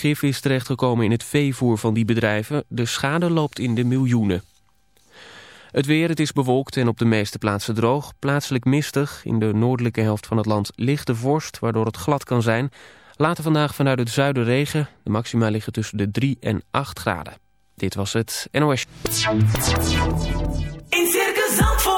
Gif is terechtgekomen in het veevoer van die bedrijven. De schade loopt in de miljoenen. Het weer, het is bewolkt en op de meeste plaatsen droog. Plaatselijk mistig. In de noordelijke helft van het land lichte vorst, waardoor het glad kan zijn. Later vandaag vanuit het zuiden regen. De maxima liggen tussen de 3 en 8 graden. Dit was het NOS. In Circus Zandvoort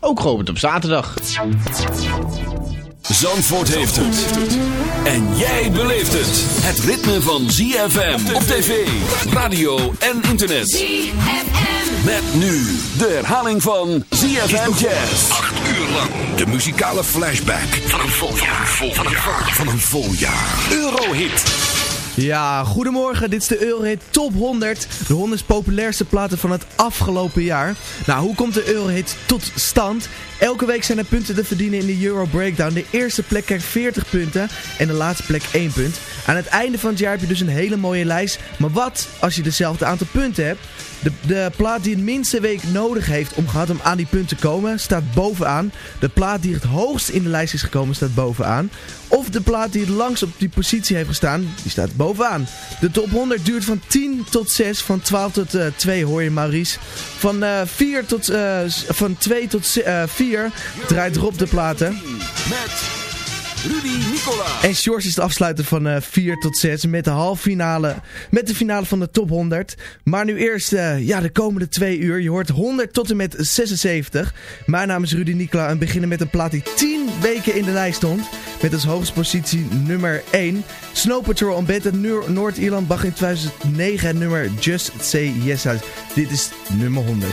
ook geopend op zaterdag. Zandvoort heeft het. En jij beleeft het. Het ritme van ZFM op tv, radio en internet. ZFM. Met nu de herhaling van ZFM Jazz. Acht uur lang de muzikale flashback van een vol jaar. Van een vol jaar. Van een vol jaar. Eurohit. Ja, goedemorgen. Dit is de Eurohit Top 100. De 100 populairste platen van het afgelopen jaar. Nou, hoe komt de Eurohit tot stand? Elke week zijn er punten te verdienen in de Euro Breakdown. De eerste plek krijgt 40 punten en de laatste plek 1 punt. Aan het einde van het jaar heb je dus een hele mooie lijst. Maar wat als je dezelfde aantal punten hebt? De, de plaat die het minste week nodig heeft om gehad om aan die punten te komen, staat bovenaan. De plaat die het hoogst in de lijst is gekomen, staat bovenaan. Of de plaat die het langst op die positie heeft gestaan, die staat bovenaan. De top 100 duurt van 10 tot 6, van 12 tot eh 2 hoor je Maurice. Van, eh 4 tot, s- van 2 tot eh 4 draait Rob de platen. Met Rudy Nicola. En Shores is de afsluiter van eh 4 tot 6 met de halve finale, met de finale van de top 100. Maar nu eerst eh, ja, de komende twee uur. Je hoort 100 tot en met 76. Mijn naam is Rudy Nicola en beginnen met een plaat die 10 weken in de lijst stond. Met als hoogste positie nummer 1. Snow Patrol Noor- Noord-Ierland bracht in 2009 het nummer Just Say Yes. Dit is nummer 100.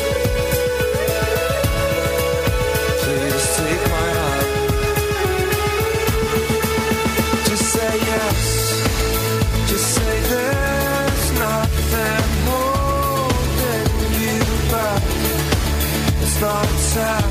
passar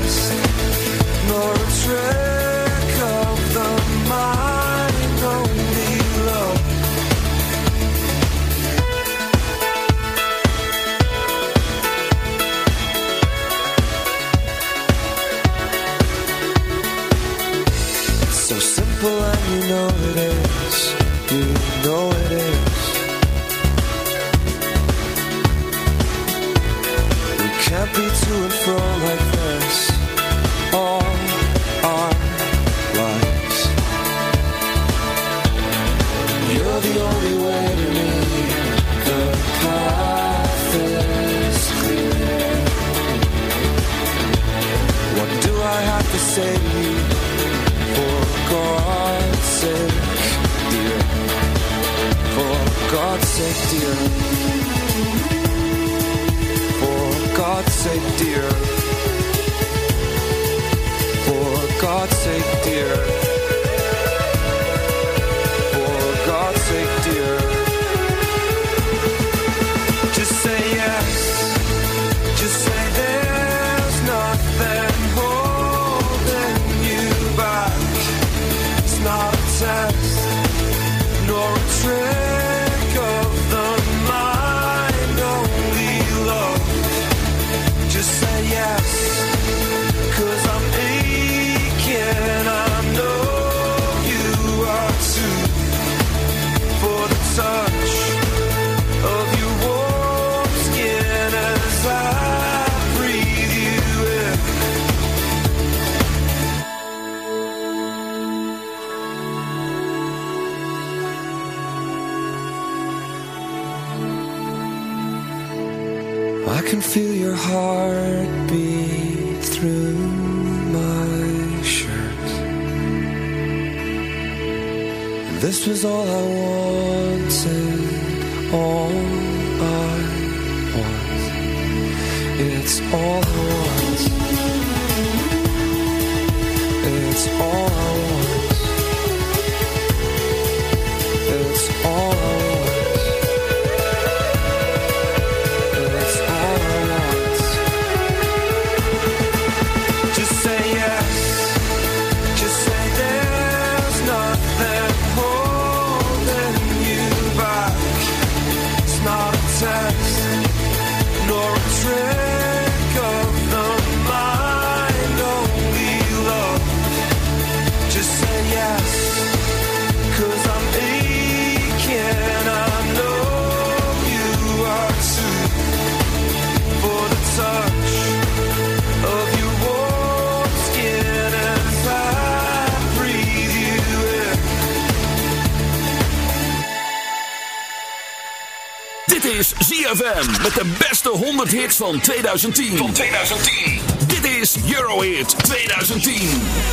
Dit is ZFM met de beste 100 hits van 2010. Van 2010. Dit is Eurohit 2010.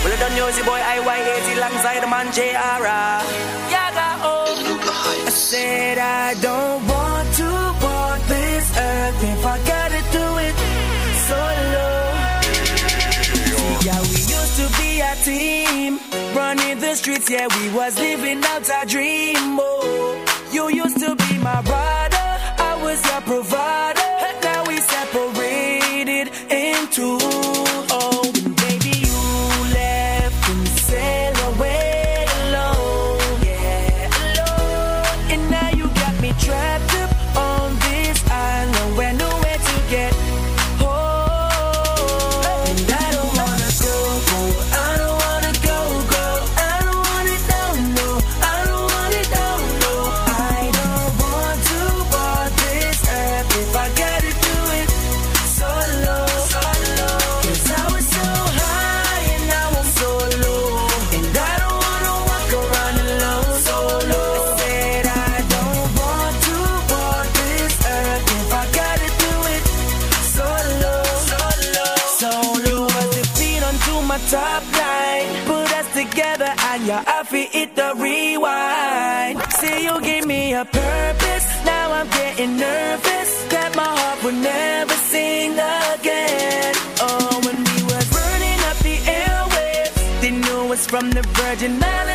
Well done, Yosi boy, IY80, alongside man JR. Yaga, oh. I said I don't want to walk this earth if I gotta do it solo. Yeah, we used to be a team, running the streets, yeah, we was living out our dream, oh. You used to be my brother was our provider. Now we separated into a virgin. Let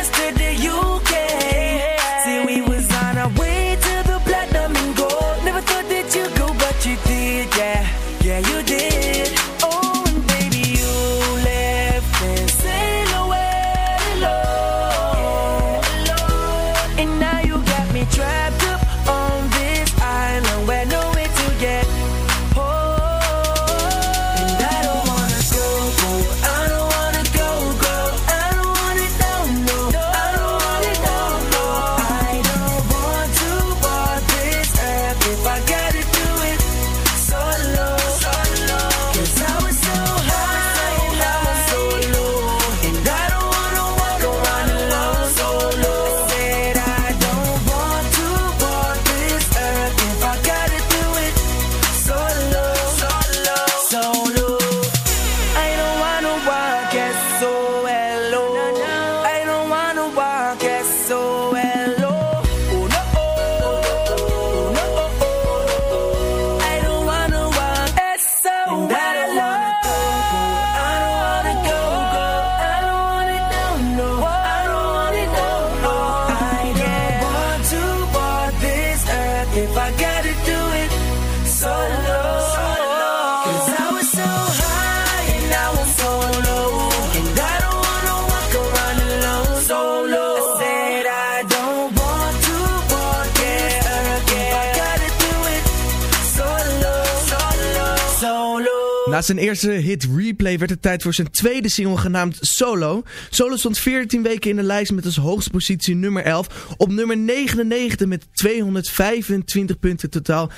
zijn eerste hit Replay werd het tijd voor zijn tweede single genaamd Solo. Solo stond 14 weken in de lijst met als hoogste positie nummer 11. Op nummer 99 met 225 punten totaal.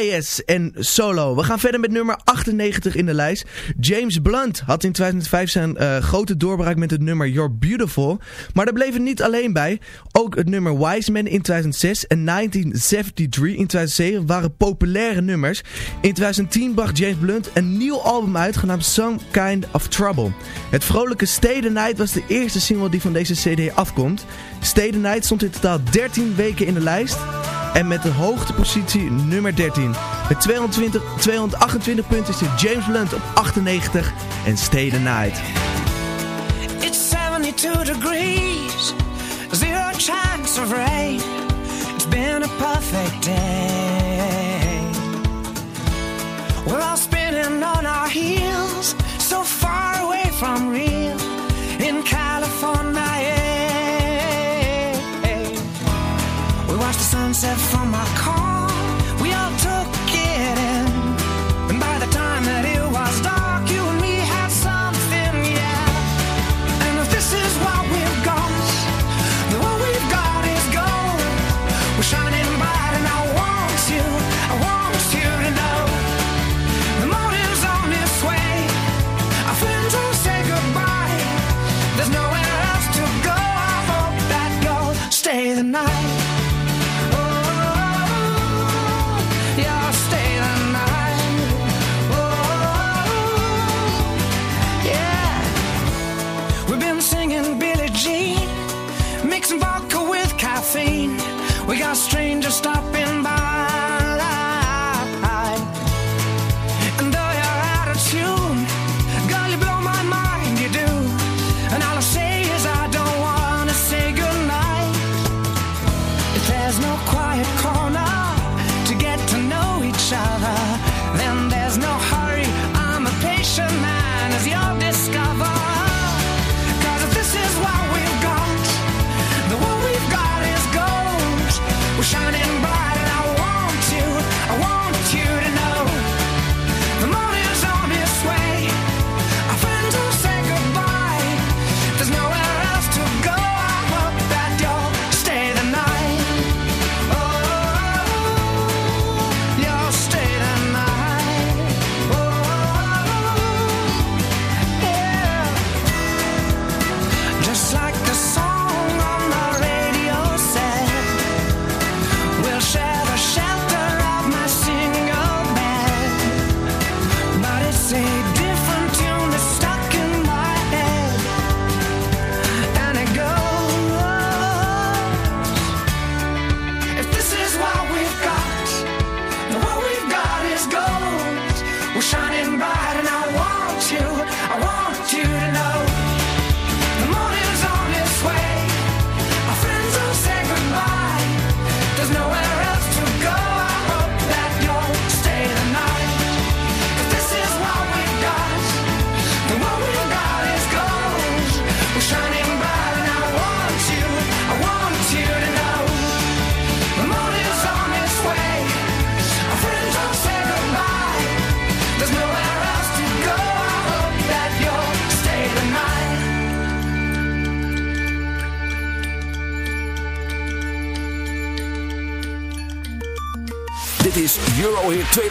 IS en Solo. We gaan verder met nummer 98 in de lijst. James Blunt had in 2005 zijn eh, grote doorbraak met het nummer You're Beautiful. Maar daar bleef niet alleen bij. Ook het nummer Wise Man in 2006 en 1973 in 2007 waren populaire nummers. In 2010 bracht James Blunt een nieuw album uit genaamd Some Kind of Trouble. Het vrolijke Steden Night was de eerste single die van deze cd afkomt. Steden Night stond in totaal 13 weken in de lijst en met de hoogtepositie nummer 13. Met 220, 228 punten zit James Blunt op 98 en Stay the Night. It's 72 degrees Zero chance of rain. It's been a perfect day. We're all spinning on our heels, so far away from real in California. We watch the sunset from our car.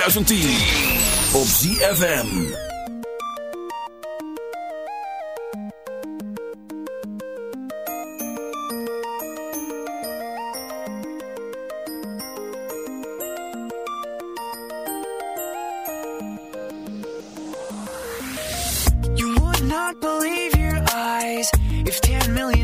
2010 op ZFM. You would not believe your eyes if 10 million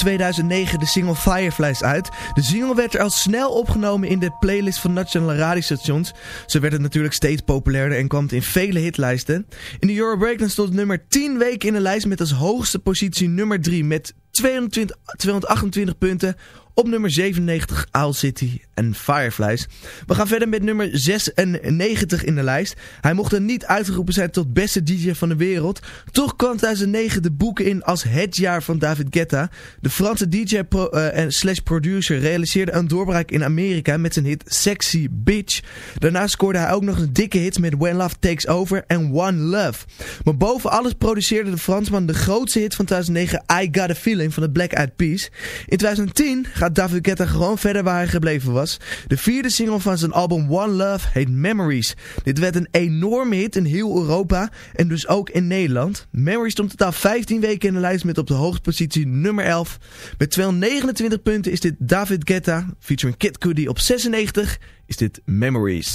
2009 de single Fireflies uit. De single werd er al snel opgenomen in de playlist van nationale radiostations. Zo werd het natuurlijk steeds populairder en kwam in vele hitlijsten. In de Euro Breakdown stond nummer 10 weken in de lijst met als hoogste positie nummer 3 met 220, 228 punten. Op nummer 97 Owl City en Fireflies. We gaan verder met nummer 96 in de lijst. Hij mocht er niet uitgeroepen zijn tot beste DJ van de wereld. Toch kwam 2009 de boeken in als het jaar van David Guetta. De Franse DJ pro, en slash producer realiseerde een doorbraak in Amerika met zijn hit Sexy Bitch. Daarna scoorde hij ook nog een dikke hits met When Love Takes Over en One Love. Maar boven alles produceerde de Fransman de grootste hit van 2009 I Got A Feeling van de Black Eyed Peas. In 2010 gaat David Guetta gewoon verder waar hij gebleven was. De vierde single van zijn album One Love heet Memories. Dit werd een enorme hit in heel Europa en dus ook in Nederland. Memories stond totaal 15 weken in de lijst met op de hoogste positie nummer 11. Met 229 punten is dit David Guetta, featuring Kid Cudi op 96, is dit Memories.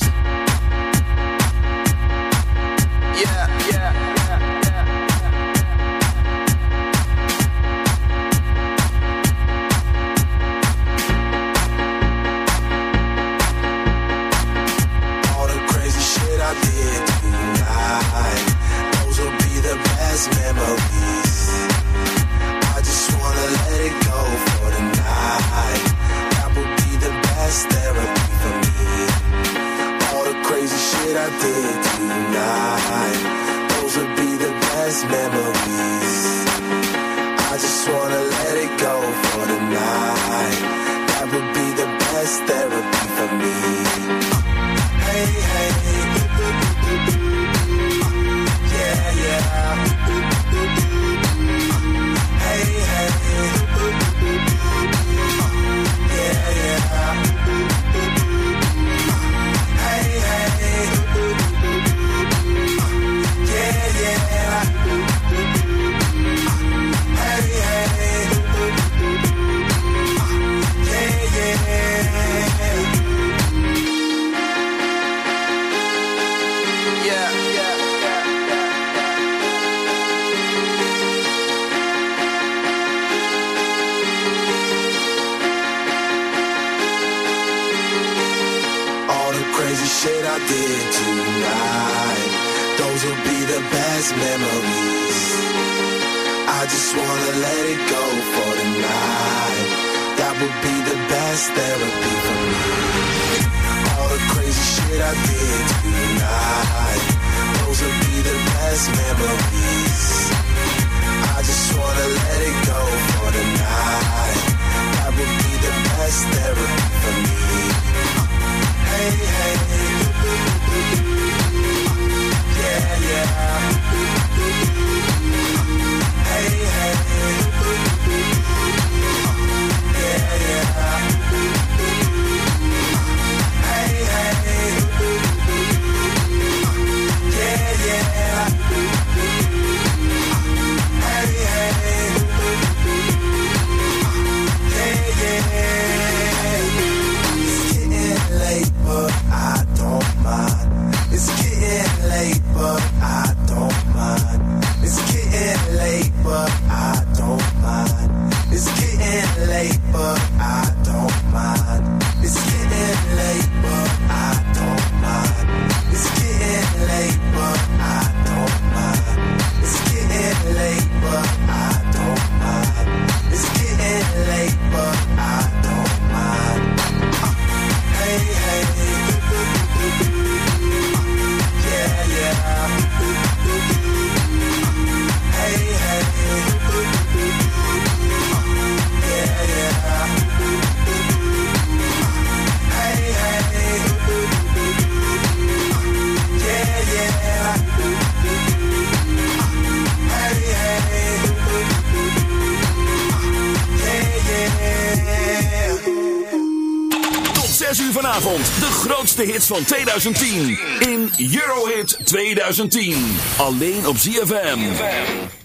grootste hits van 2010 in Eurohit 2010. Alleen op ZFM.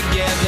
together.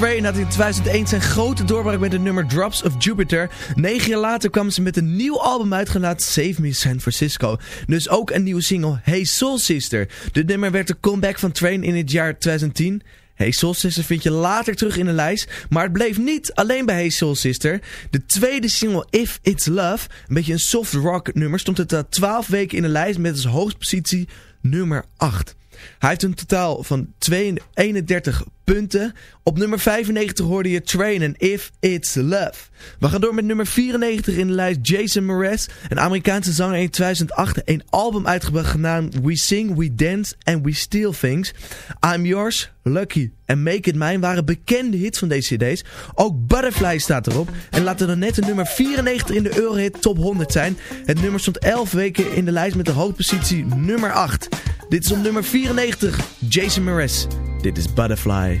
Train, had in 2001 zijn grote doorbraak met het nummer Drops of Jupiter. Negen jaar later kwamen ze met een nieuw album uitgenaamd Save Me San Francisco. Dus ook een nieuwe single, Hey Soul Sister. Dit nummer werd de comeback van Train in het jaar 2010. Hey Soul Sister vind je later terug in de lijst. Maar het bleef niet alleen bij Hey Soul Sister. De tweede single If It's Love, een beetje een soft rock nummer, stond het 12 weken in de lijst met als hoogstpositie nummer 8. Hij heeft een totaal van 32 31 punten. Op nummer 95 hoorde je Train en If It's Love. We gaan door met nummer 94 in de lijst Jason Mraz. Een Amerikaanse zanger in 2008 een album uitgebracht genaamd We Sing, We Dance and We Steal Things. I'm Yours, Lucky en Make It Mine waren bekende hits van deze cd's. Ook Butterfly staat erop. En laten dan net de nummer 94 in de Eurohit Top 100 zijn. Het nummer stond 11 weken in de lijst met de hoofdpositie nummer 8. Dit is op nummer 94, Jason Mraz. Dit is Butterfly.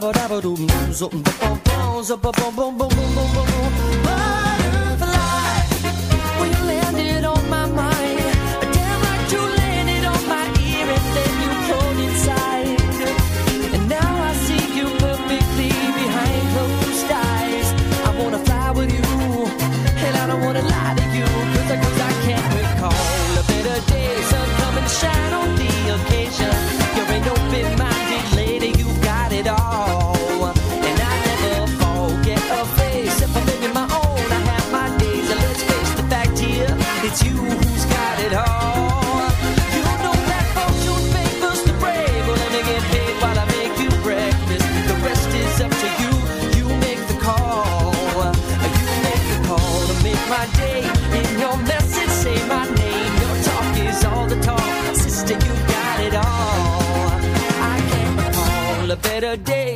ba-ba, dabba-dabba-dum, zup, ba-bum, zup, ba-bum-bum-bum-bum-bum-bum. Butterfly,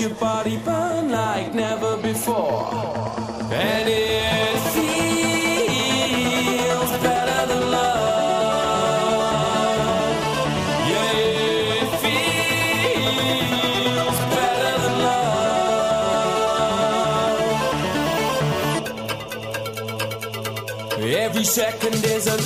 your body burn like never before, and it feels better than love. Yeah, it feels better than love. Every second is a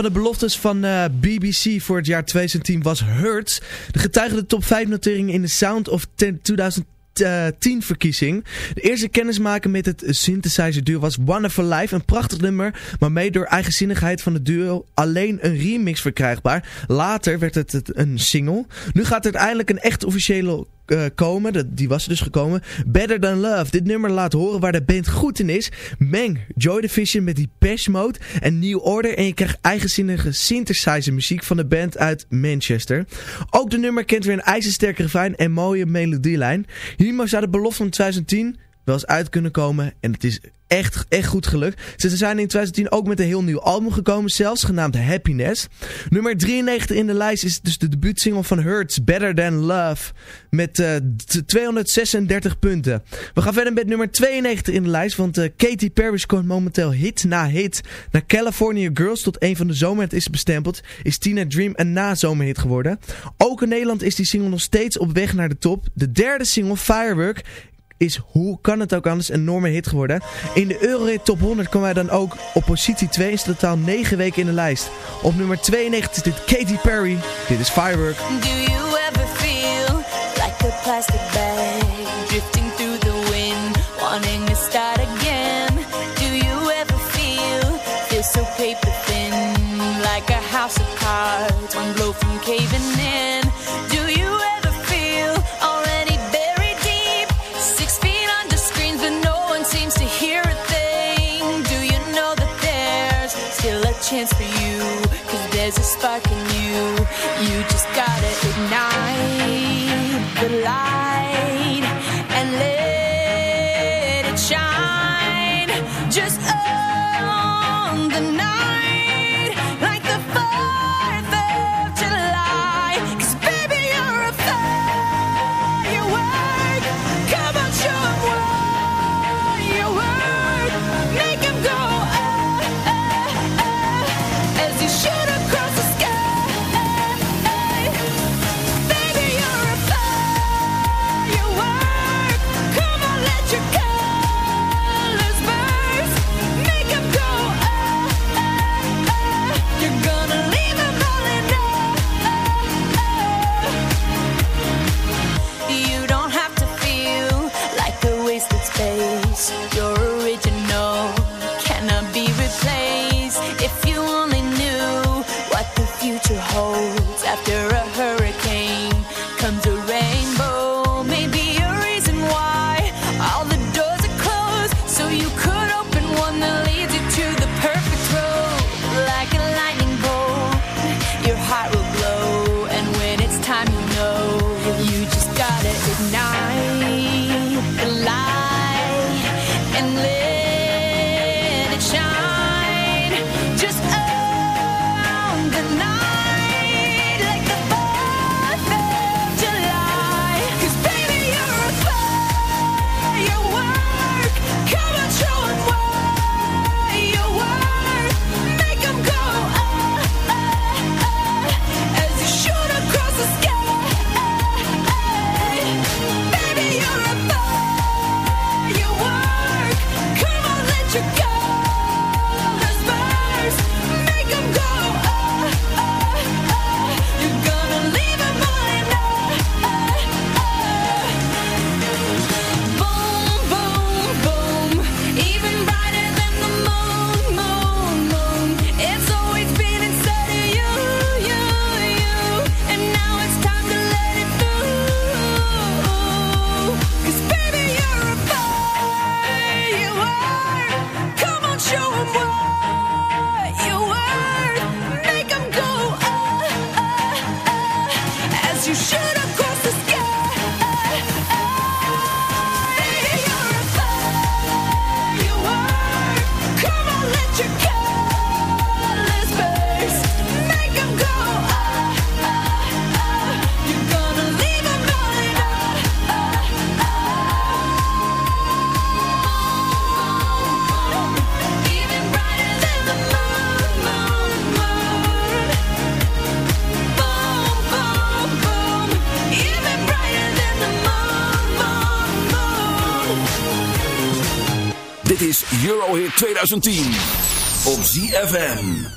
van de beloftes van eh, BBC voor het jaar 2010 was Hurts. De getuigde top 5 notering in de Sound of 10 2010 verkiezing. De eerste kennismaking met het synthesizer duo was for Life. Een prachtig nummer, maar door eigenzinnigheid van het duo alleen een remix verkrijgbaar. Later werd het een single. Nu gaat er eindelijk een echt officiële eh, komen. Dat, die was dus gekomen. Better Than Love. Dit nummer laat horen waar de band goed in is. Meng Joy Division met die Pesh Mode en New Order. En je krijgt eigenzinnige synthesizer muziek van de band uit Manchester. Ook de nummer kent weer een ijzersterke refrein en mooie melodielijn. Hiermee zou de belofte van 2010 wel eens uit kunnen komen. En het is echt, echt goed gelukt. Ze zijn in 2010 ook met een heel nieuw album gekomen, zelfs genaamd Happiness. Nummer 93 in de lijst is dus de debuutsingle van Hurts, Better Than Love, met eh, t- 236 punten. We gaan verder met nummer 92 in de lijst, want eh, Katy Perry scoort momenteel hit na hit. Na California Girls tot een van de zomerhit is bestempeld, is Tina Dream een nazomerhit geworden. Ook in Nederland is die single nog steeds op weg naar de top. De derde single, Firework, is hoe kan het ook anders een enorme hit geworden. In de Eurohit Top 100 komen wij dan ook op positie 2 is totaal 9 weken in de lijst. Op nummer 92 is dit Katy Perry. Dit is Firework. Do you ever feel like a plastic bag drifting through the wind, wanting to start again? Do you ever feel feel so paper thin, like a house of cards, one blow from caving in? You. You just gotta ignite 2010 op ZFM.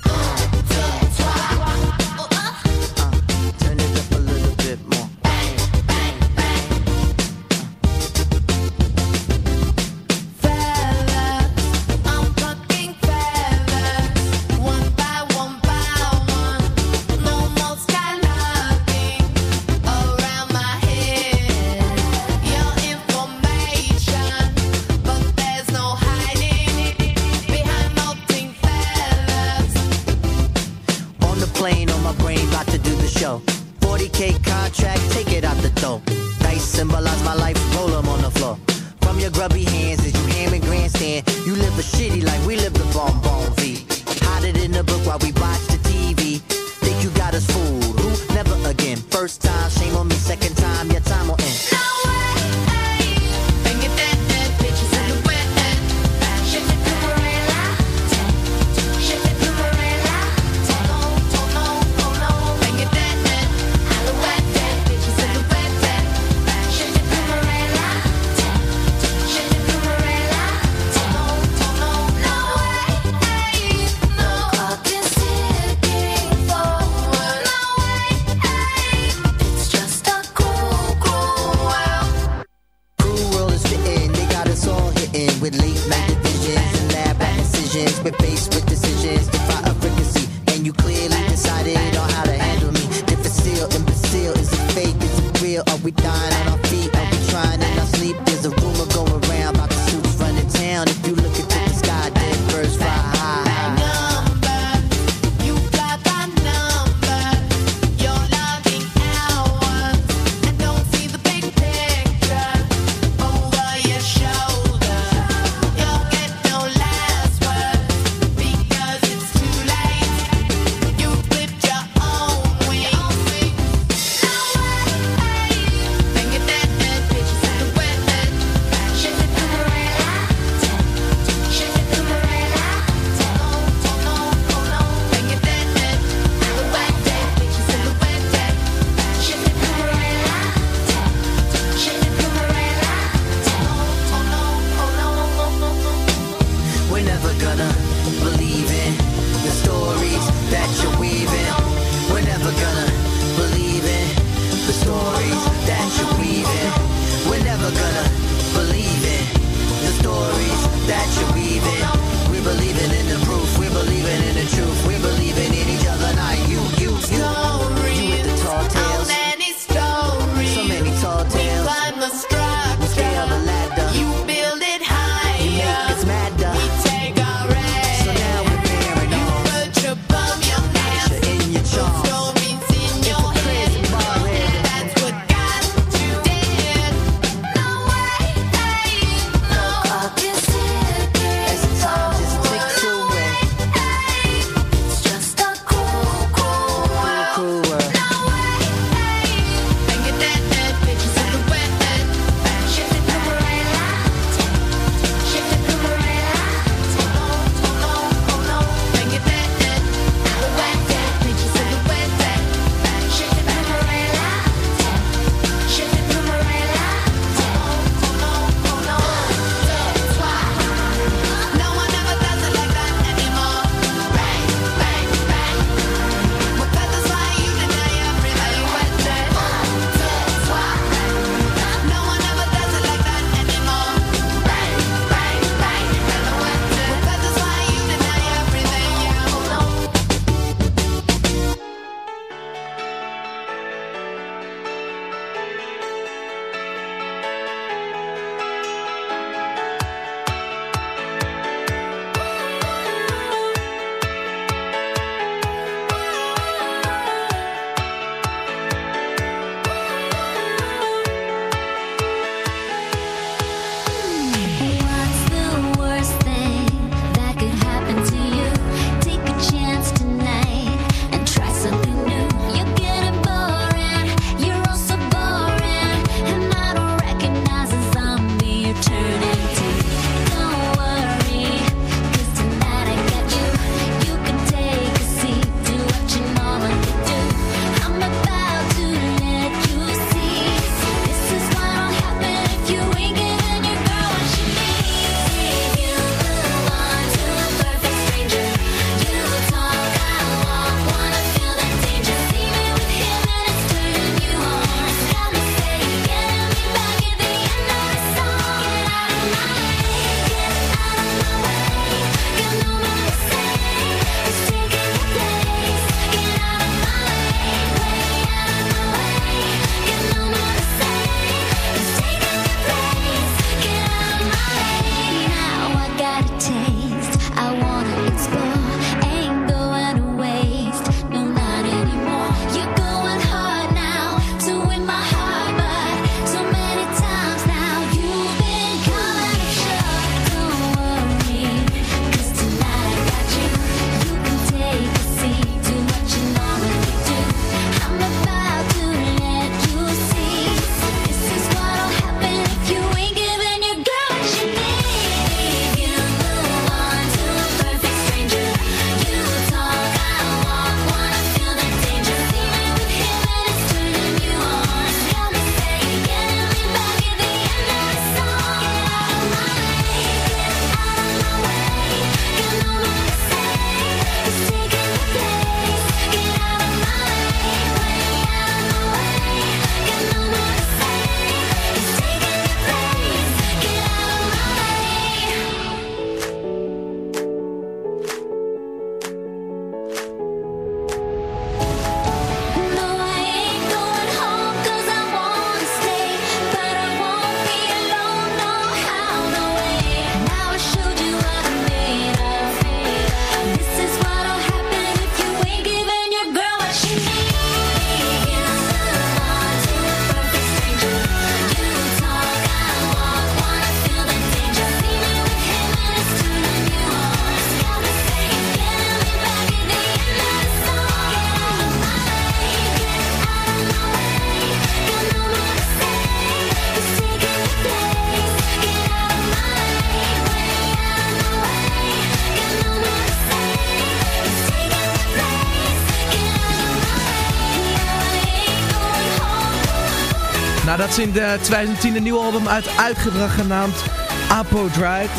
Is in de 2010 een nieuwe album uit, uitgebracht genaamd Apo Drive.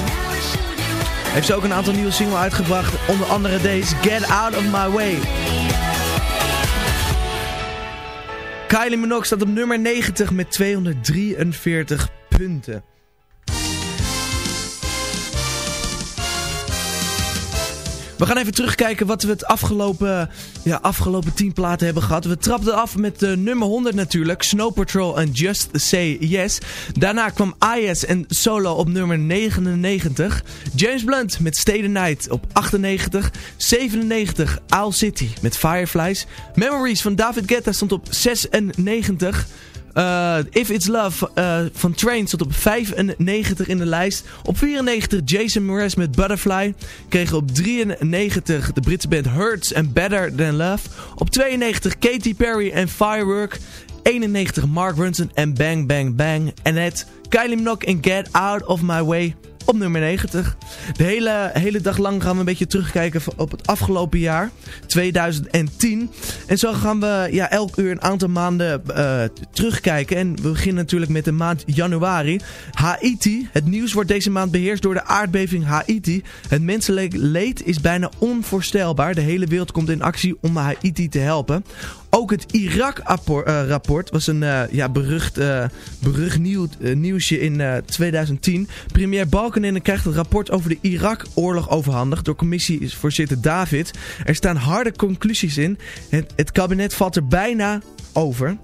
Heeft ze ook een aantal nieuwe singles uitgebracht, onder andere deze Get Out of My Way. Kylie Minogue staat op nummer 90 met 243 punten. We gaan even terugkijken wat we het afgelopen, ja, afgelopen 10 platen hebben gehad. We trapten af met de nummer 100 natuurlijk. Snow Patrol en Just Say Yes. Daarna kwam IS en Solo op nummer 99. James Blunt met Stay the Night op 98. 97 Owl City met Fireflies. Memories van David Guetta stond op 96. Uh, If It's Love uh, van Train stond op 95 in de lijst. Op 94 Jason Mraz met Butterfly. Kregen op 93 de Britse band Hurts and Better Than Love. Op 92 Katy Perry en Firework. 91 Mark Ronson en Bang Bang Bang. En het Kylie Minogue en Get Out of My Way op nummer 90. De hele, hele dag lang gaan we een beetje terugkijken op het afgelopen jaar, 2010. En zo gaan we ja, elk uur een aantal maanden uh, terugkijken. En we beginnen natuurlijk met de maand januari. Haiti. Het nieuws wordt deze maand beheerst door de aardbeving Haiti. Het menselijk leed is bijna onvoorstelbaar. De hele wereld komt in actie om Haiti te helpen. Ook het Irak-rapport was een uh, ja, berucht, uh, berucht nieuw, uh, nieuwsje in 2010. Premier Balkenende krijgt het rapport over de Irak-oorlog overhandigd door commissievoorzitter David. Er staan harde conclusies in. Het kabinet valt er bijna over.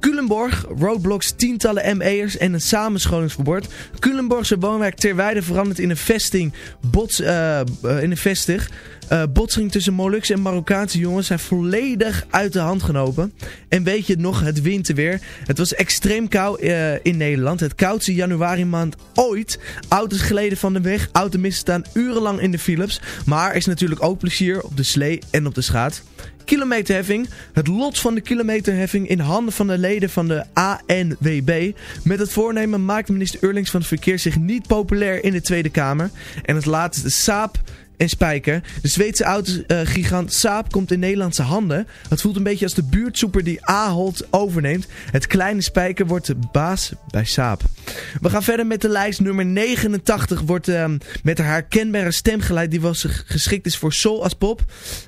Culemborg, roadblocks, tientallen ME'ers en een samenscholingsverbod. Culemborgse woonwijk Terweide verandert in een vesting, bots, uh, uh, in een vestig. Uh, botsing tussen Molukse en Marokkaanse jongens zijn volledig uit de hand genomen. En weet je nog, het winterweer. Het was extreem koud in Nederland. Het koudste januari maand ooit. Auto's geleden van de weg. Automisten staan urenlang in de Philips. Maar er is natuurlijk ook plezier op de slee en op de schaat kilometerheffing. Het lot van de kilometerheffing in handen van de leden van de ANWB. Met het voornemen maakt minister Eurlings van het Verkeer zich niet populair in de Tweede Kamer. En het laatste Saab en Spijker. De Zweedse autogigant Saab komt in Nederlandse handen. Het voelt een beetje als de buurtsoeper die Ahold overneemt. Het kleine Spijker wordt de baas bij Saab. We gaan verder met de lijst. Nummer 89 wordt uh, met haar herkenbare stemgeluid die was geschikt is voor soul als pop.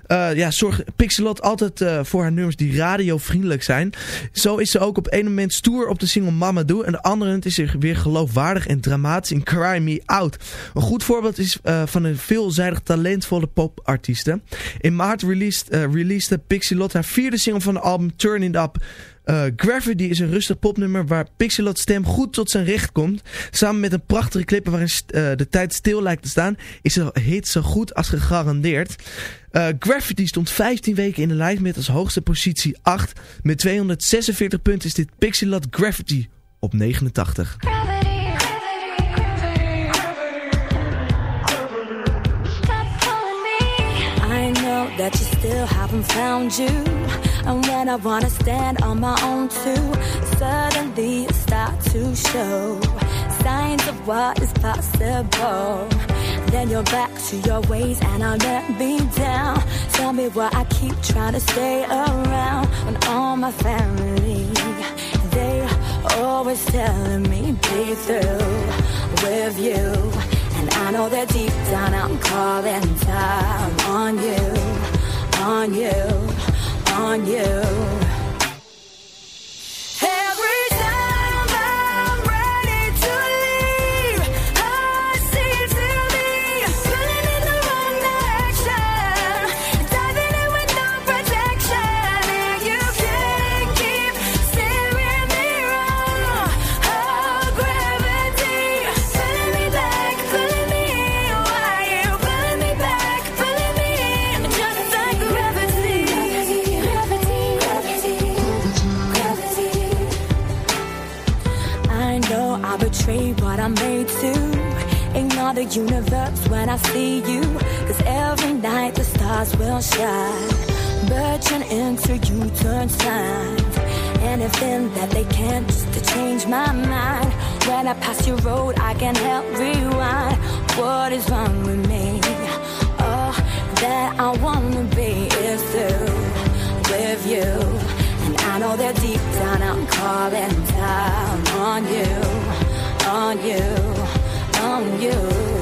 Uh, ja, zorgt Pixelot altijd uh, voor haar nummers die radiovriendelijk zijn. Zo is ze ook op een moment stoer op de single Mama Doe. En de andere is zich weer geloofwaardig en dramatisch in Cry Me Out. Een goed voorbeeld is uh, van een veelzijdig talentvolle popartiesten. In maart released, uh, releasede Pixelot haar vierde single van het album Turn It Up. Uh, Gravity is een rustig popnummer waar Pixelot stem goed tot zijn recht komt. Samen met een prachtige clip waarin uh, de tijd stil lijkt te staan, is de hit zo goed als gegarandeerd. Uh, Gravity stond 15 weken in de lijst met als hoogste positie 8. Met 246 punten is dit Pixelot Gravity op 89. That you still haven't found you. And when I wanna stand on my own too, suddenly you start to show signs of what is possible. Then you're back to your ways and I'll let me down. Tell me why I keep trying to stay around when all my family, they always telling me be through with you. And I know that deep down I'm calling time on you, on you, on you. Stars will shine. Burgeon into you turn signs. Anything that they can't just to change my mind. When I pass your road, I can help rewind. What is wrong with me? Oh, that I wanna be is through with you. And I know know that deep down I'm calling down on you, on you, on you.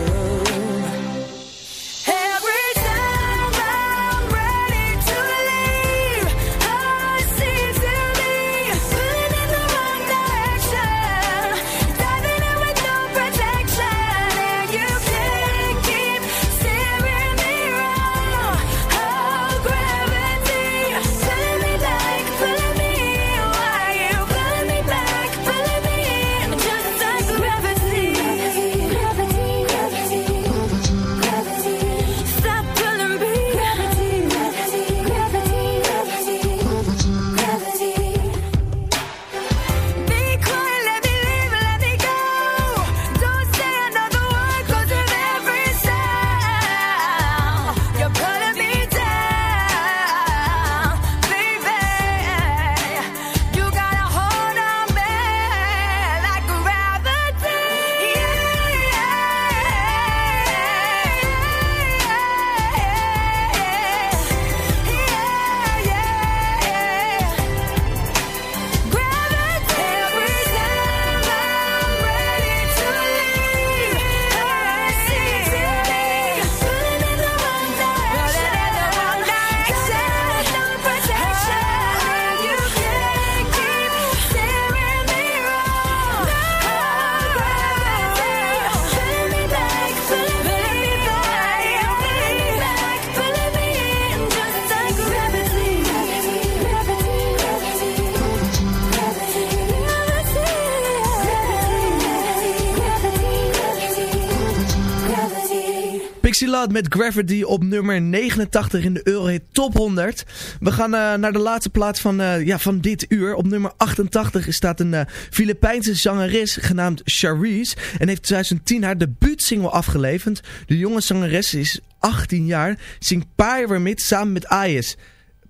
Lott met Gravity op nummer 89 in de Eurohit Top 100. We gaan eh, naar de laatste plaats van, eh, ja, van dit uur. Op nummer 88 staat een eh, Filipijnse zangeres genaamd Charisse. En heeft 2010 haar debuutsingle afgeleverd. De jonge zangeres is 18 jaar. Zingt Pyramid samen met Ayes.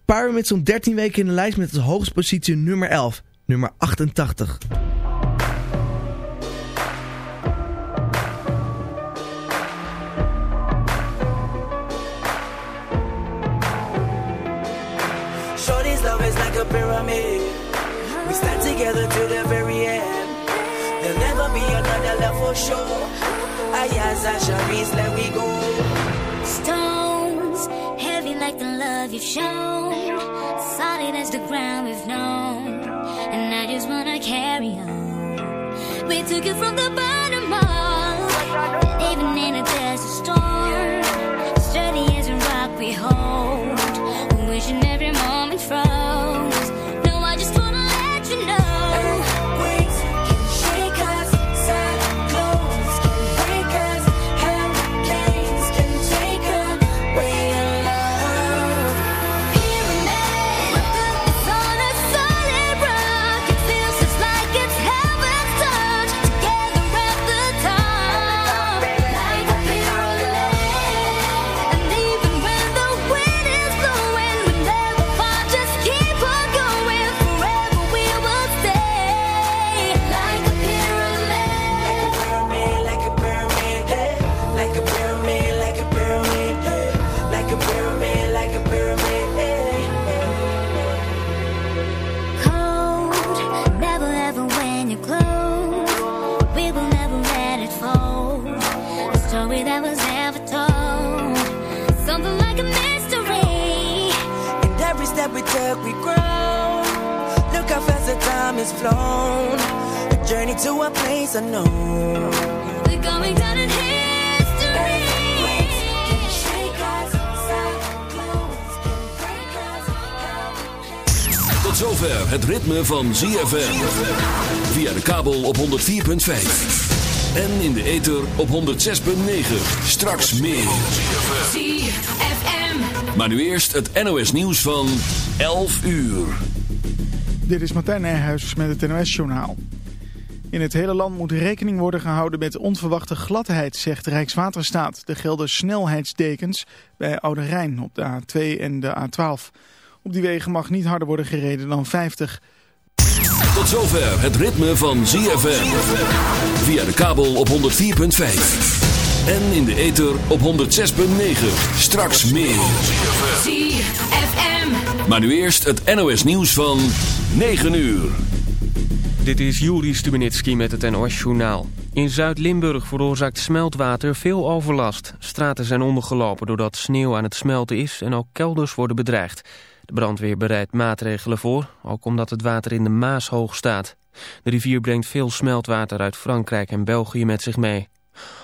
Pyramid stond 13 weken in de lijst met als hoogste positie nummer 11. Nummer 88. Pyramid. We stand together to the very end. There'll never be another love for sure. Ayaz and Sharice, let we go. Stones, heavy like the love you've shown. Solid as the ground we've known. And I just wanna carry on. We took it from the bottom up. Even in a desert storm. Steady as a rock we hold. To a place unknown. We're going down in history. Tot zover het ritme van ZFM. Via de kabel op 104.5. En in de ether op 106.9. Straks meer. ZFM. Maar nu eerst het NOS nieuws van 11 uur. Dit is Martijn Nijhuis met het NOS-journaal. In het hele land moet rekening worden gehouden met onverwachte gladheid, zegt Rijkswaterstaat. Er gelden snelheidsdekens bij Oude Rijn op de A2 en de A12. Op die wegen mag niet harder worden gereden dan 50. Tot zover het ritme van ZFM. Via de kabel op 104.5. En in de ether op 106.9. Straks meer. ZFM. Maar nu eerst het NOS nieuws van 9 uur. Dit is Juri Stubenitski met het NOS-journaal. In Zuid-Limburg veroorzaakt smeltwater veel overlast. Straten zijn ondergelopen doordat sneeuw aan het smelten is en ook kelders worden bedreigd. De brandweer bereidt maatregelen voor, ook omdat het water in de Maas hoog staat. De rivier brengt veel smeltwater uit Frankrijk en België met zich mee.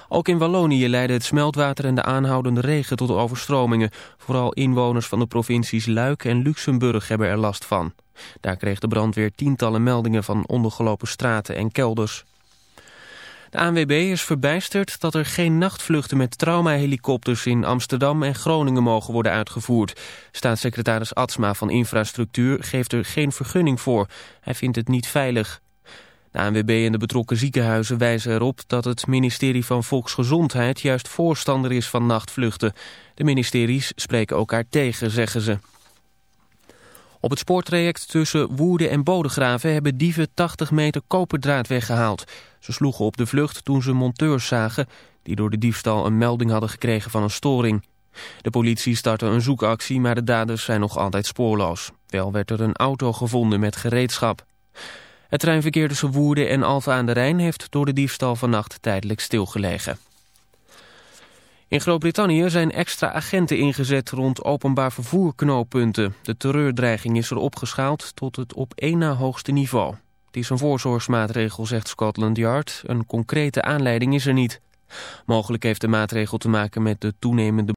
Ook in Wallonië leiden het smeltwater en de aanhoudende regen tot overstromingen. Vooral inwoners van de provincies Luik en Luxemburg hebben er last van. Daar kreeg de brandweer tientallen meldingen van ondergelopen straten en kelders. De ANWB is verbijsterd dat er geen nachtvluchten met traumahelikopters in Amsterdam en Groningen mogen worden uitgevoerd. Staatssecretaris Atsma van Infrastructuur geeft er geen vergunning voor. Hij vindt het niet veilig. De ANWB en de betrokken ziekenhuizen wijzen erop dat het ministerie van Volksgezondheid juist voorstander is van nachtvluchten. De ministeries spreken elkaar tegen, zeggen ze. Op het spoortraject tussen Woerden en Bodegraven hebben dieven 80 meter koperdraad weggehaald. Ze sloegen op de vlucht toen ze monteurs zagen die door de diefstal een melding hadden gekregen van een storing. De politie startte een zoekactie, maar de daders zijn nog altijd spoorloos. Wel werd er een auto gevonden met gereedschap. Het treinverkeer tussen Woerden en Alphen aan de Rijn heeft door de diefstal vannacht tijdelijk stilgelegen. In Groot-Brittannië zijn extra agenten ingezet rond openbaar vervoerknooppunten. De terreurdreiging is er opgeschaald tot het op één na hoogste niveau. Het is een voorzorgsmaatregel, zegt Scotland Yard. Een concrete aanleiding is er niet. Mogelijk heeft de maatregel te maken met de toenemende